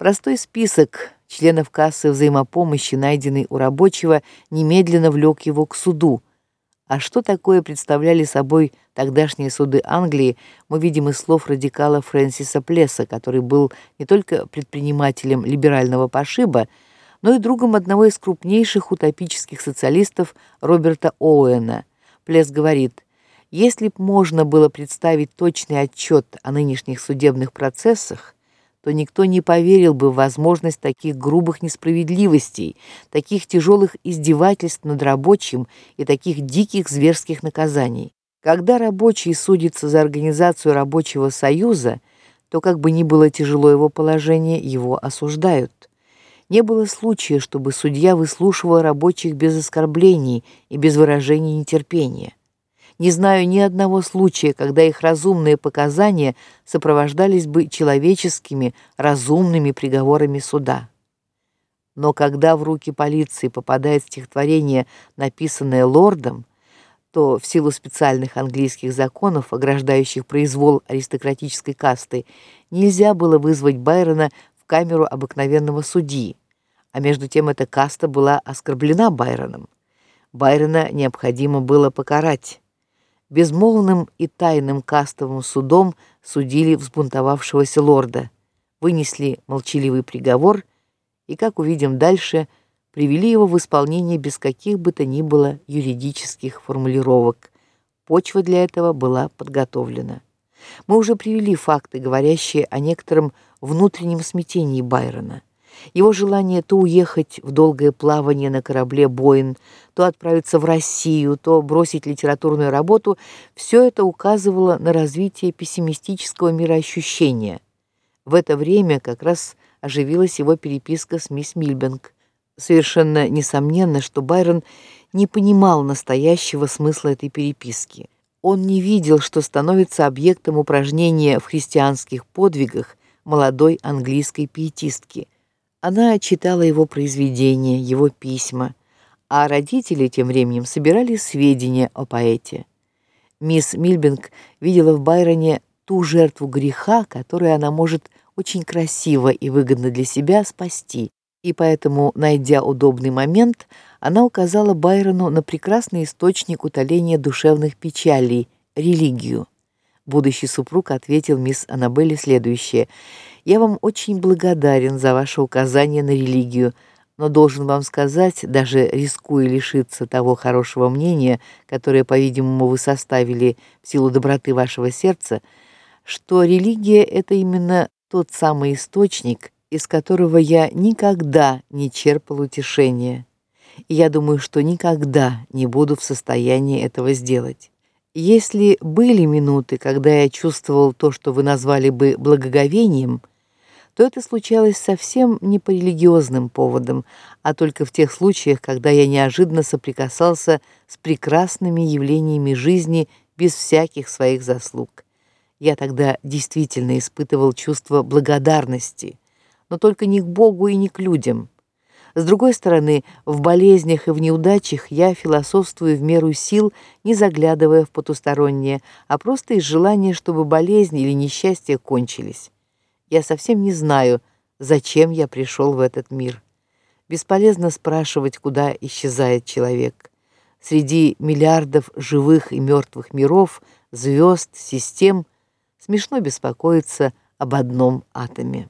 Простой список членов кассы взаимопомощи, найденный у рабочего, немедленно влек его к суду. А что такое представляли собой тогдашние суды Англии, мы видим из слов радикала Фрэнсиса Плеса, который был не только предпринимателем либерального пошиба, но и другом одного из крупнейших утопических социалистов Роберта Оуэна. Плес говорит: "Если б можно было представить точный отчет о нынешних судебных процессах, то никто не поверил бы в возможность таких грубых несправедливостей, таких тяжелых издевательств над рабочим и таких диких зверских наказаний. Когда рабочий судится за организацию рабочего союза, то как бы ни было тяжело его положение, его осуждают. Не было случая, чтобы судья выслушивал рабочих без оскорблений и без выражения нетерпения. Не знаю ни одного случая, когда их разумные показания сопровождались бы человеческими, разумными приговорами суда. Но когда в руки полиции попадает стихотворение, написанное лордом, то в силу специальных английских законов, ограждающих произвол аристократической касты, нельзя было вызвать Байрона в камеру обыкновенного судьи, а между тем эта каста была оскорблена Байроном. Байрона необходимо было покарать безмолвным и тайным кастовым судом судили взбунтовавшегося лорда, вынесли молчаливый приговор и, как увидим дальше, привели его в исполнение без каких бы то ни было юридических формулировок. Почва для этого была подготовлена. Мы уже привели факты, говорящие о некотором внутреннем смятении Байрона. Его желание то уехать в долгое плавание на корабле Боин, то отправиться в Россию, то бросить литературную работу все это указывало на развитие пессимистического мироощущения. В это время как раз оживилась его переписка с мисс Мильбенк. Совершенно несомненно, что Байрон не понимал настоящего смысла этой переписки. Он не видел, что становится объектом упражнения в христианских подвигах молодой английской пиетистки – она читала его произведения, его письма, а родители тем временем собирали сведения о поэте. Мисс Мильбинг видела в Байроне ту жертву греха, которую она может очень красиво и выгодно для себя спасти. И поэтому, найдя удобный момент, она указала Байрону на прекрасный источник утоления душевных печалей религию. Будущий супруг ответил мисс Аннабелле следующее: я вам очень благодарен за ваше указание на религию, но должен вам сказать, даже рискуя лишиться того хорошего мнения, которое, по-видимому, вы составили в силу доброты вашего сердца, что религия это именно тот самый источник, из которого я никогда не черпал утешения. И я думаю, что никогда не буду в состоянии этого сделать. Если были минуты, когда я чувствовал то, что вы назвали бы благоговением, то это случалось совсем не по религиозным поводам, а только в тех случаях, когда я неожиданно соприкасался с прекрасными явлениями жизни без всяких своих заслуг. Я тогда действительно испытывал чувство благодарности, но только не к Богу и не к людям. С другой стороны, в болезнях и в неудачах я философствую в меру сил, не заглядывая в потустороннее, а просто из желания, чтобы болезнь или несчастье кончились. Я совсем не знаю, зачем я пришел в этот мир. Бесполезно спрашивать, куда исчезает человек. Среди миллиардов живых и мертвых миров, звезд, систем смешно беспокоиться об одном атоме.